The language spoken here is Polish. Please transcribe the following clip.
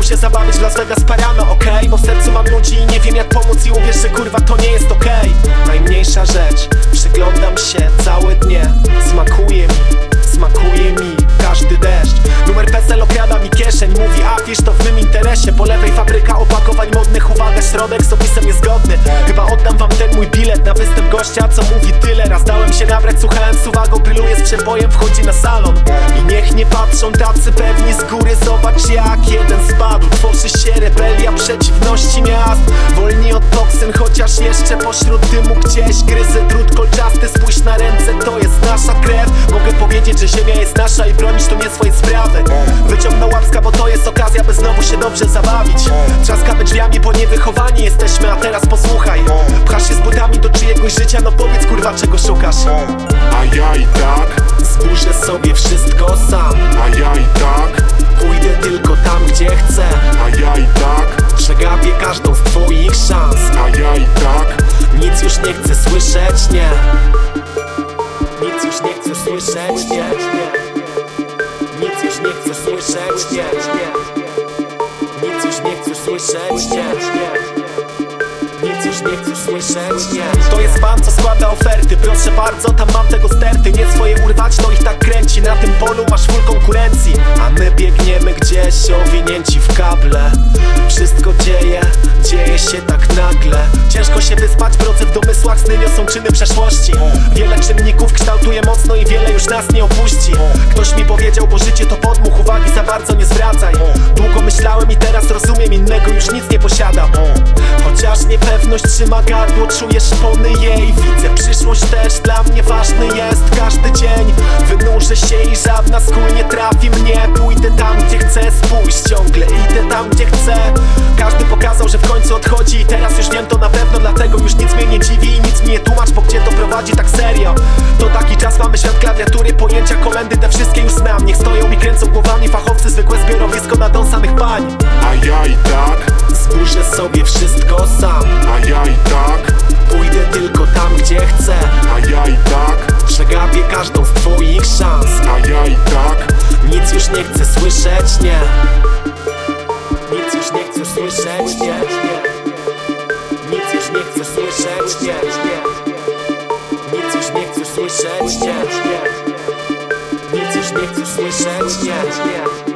chciał się zabawić w Las Vegas parano, okej? Bo w sercu mam ludzi i nie wiem jak pomóc i uwierz, że kurwa to nie jest okej. Najmniejsza rzecz, przyglądam się całe dnie. Smakuje mi, smakuje mi każdy deszcz. Numer PESEL okrada mi kieszeń Mówi afisz to w mym interesie. Po lewej fabryka opakowań modnych Uwaga, środek z opisem niezgodny Chyba oddam wam ten mój bilet na występ gościa Co mówi tyle, raz dałem się nabrać Słuchałem z uwagą, bryluje z przebojem Wchodzi na salon. I niech nie patrzą tacy pewni z góry Jak jeden spadł. Tworzy się rebelia przeciwności miast. Wolni od toksyn, chociaż jeszcze pośród dymu Gdzieś gryzy. Drut kolczasty Spójrz na ręce, to jest nasza krew. Mogę powiedzieć, że ziemia jest nasza i bronić to nie swojej sprawy. Wyciągnął łapska, bo to jest okazja, by znowu się dobrze zabawić. Trzaskamy drzwiami, bo niewychowani jesteśmy, a teraz posłuchaj. Pchasz się z butami do czyjegoś życia, no powiedz kurwa czego szukasz. A ja i tak, Zburzę sobie wszystko sam już nie chcę słyszeć, nie. Nic już nie chcę słyszeć, nie. Nic już nie chcę słyszeć, nie. Nic już nie chcę słyszeć, nie. Nic już nie chcę słyszeć, nie. To jest pan, co składa oferty. Proszę bardzo, tam mam tego sterty. Nie swoje urwać, to ich tak kręci. Na tym polu masz full konkurencji. A my biegniemy gdzieś owinięci w kable. Wszystko dzieje, dzieje się tak Ciężko się wyspać, proces w domysłach Sny niosą czyny przeszłości. Wiele czynników kształtuje mocno i wiele już nas nie opuści. Ktoś mi powiedział, bo życie to podmuch Uwagi za bardzo nie zwracaj. Długo myślałem i teraz rozumiem Innego już nic nie posiadam. Chociaż niepewność trzyma gardło Czuję szpony jej. Widzę przyszłość też Dla mnie ważny jest. Każdy dzień Wynurzę się i żadna z nie trafi mnie Pójdę tam gdzie chcę Spójrz ciągle. Idę tam gdzie chcę. Każdy pokazał, że w końcu odchodzi. I teraz już wiem to na pewno Dlatego już nic mnie nie dziwi I nic mi nie tłumacz Bo gdzie to prowadzi tak serio? To taki czas mamy świat klawiatury Pojęcia komendy te wszystkie już znam. Niech stoją i kręcą głowami Fachowcy zwykłe zbiorowisko na samych pań. A ja i tak, Zburzę sobie wszystko sam. A ja i tak, Pójdę tylko tam, gdzie chcę. A ja i tak, Przegapię każdą z twoich szans. A ja i tak, słyszeć, nie. Nic już nie chcę słyszeć, nie. Nic już nie chcę słyszeć, nie. Nic już nie chcę słyszeć, nie. Nic już nie chcę słyszeć, nie